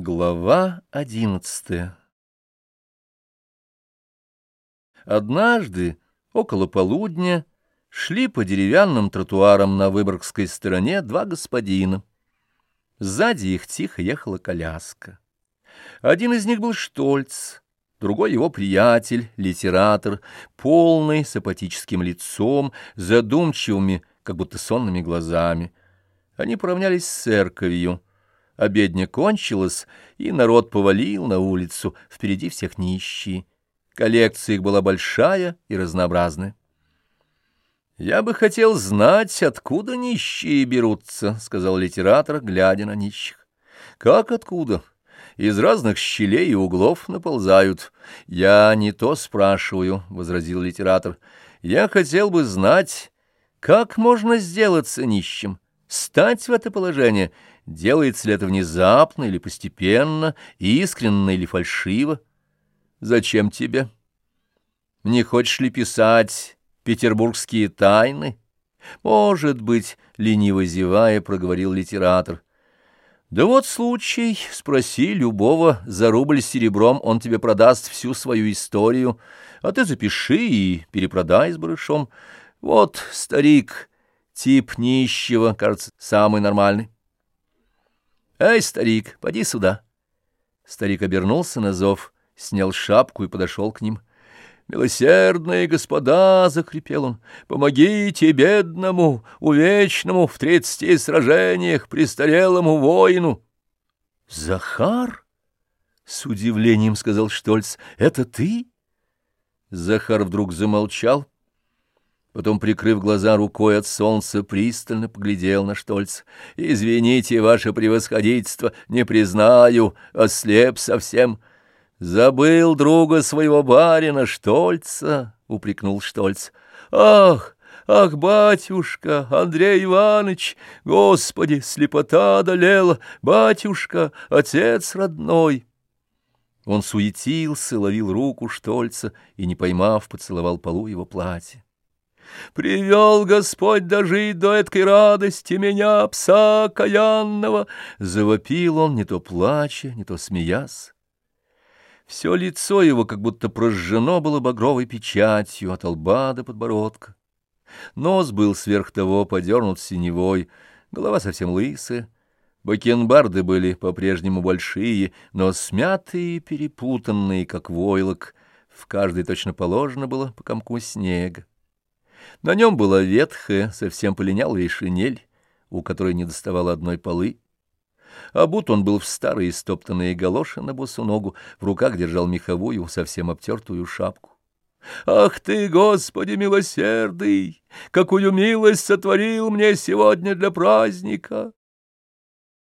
Глава одиннадцатая Однажды, около полудня, шли по деревянным тротуарам на Выборгской стороне два господина. Сзади их тихо ехала коляска. Один из них был Штольц, другой его приятель, литератор, полный, с апатическим лицом, задумчивыми, как будто сонными глазами. Они поравнялись с церковью — Обедня кончилась, и народ повалил на улицу, впереди всех нищие. Коллекция их была большая и разнообразная. «Я бы хотел знать, откуда нищие берутся», — сказал литератор, глядя на нищих. «Как откуда? Из разных щелей и углов наползают. Я не то спрашиваю», — возразил литератор. «Я хотел бы знать, как можно сделаться нищим, стать в это положение, Делается ли это внезапно или постепенно, искренно или фальшиво? Зачем тебе? Не хочешь ли писать петербургские тайны? Может быть, лениво зевая, проговорил литератор. Да вот случай, спроси любого, за рубль серебром он тебе продаст всю свою историю, а ты запиши и перепродай с барышом. Вот, старик, тип нищего, кажется, самый нормальный. «Эй, старик, поди сюда!» Старик обернулся на зов, снял шапку и подошел к ним. «Милосердные господа!» — закрепел он. «Помогите бедному, увечному в тридцати сражениях престарелому воину!» «Захар?» — с удивлением сказал Штольц. «Это ты?» Захар вдруг замолчал, Потом, прикрыв глаза рукой от солнца, пристально поглядел на Штольц. «Извините, ваше превосходительство, не признаю, ослеп совсем. Забыл друга своего барина Штольца», — упрекнул Штольц. «Ах, ах, батюшка, Андрей Иванович, господи, слепота одолела, батюшка, отец родной». Он суетился, ловил руку Штольца и, не поймав, поцеловал полу его платья. Привел Господь дожить до этой радости меня, пса каянного!» Завопил он, не то плача, не то смеясь. Все лицо его как будто прожжено было багровой печатью от лба до подбородка. Нос был сверх того подернут синевой, голова совсем лысая. Бакенбарды были по-прежнему большие, но смятые и перепутанные, как войлок. В каждой точно положено было по комку снега. На нем была ветхая, совсем полинялая шинель, у которой не доставало одной полы. Обут он был в старые стоптанные галоши на босу ногу, в руках держал меховую, совсем обтертую шапку. «Ах ты, Господи милосердный! Какую милость сотворил мне сегодня для праздника!»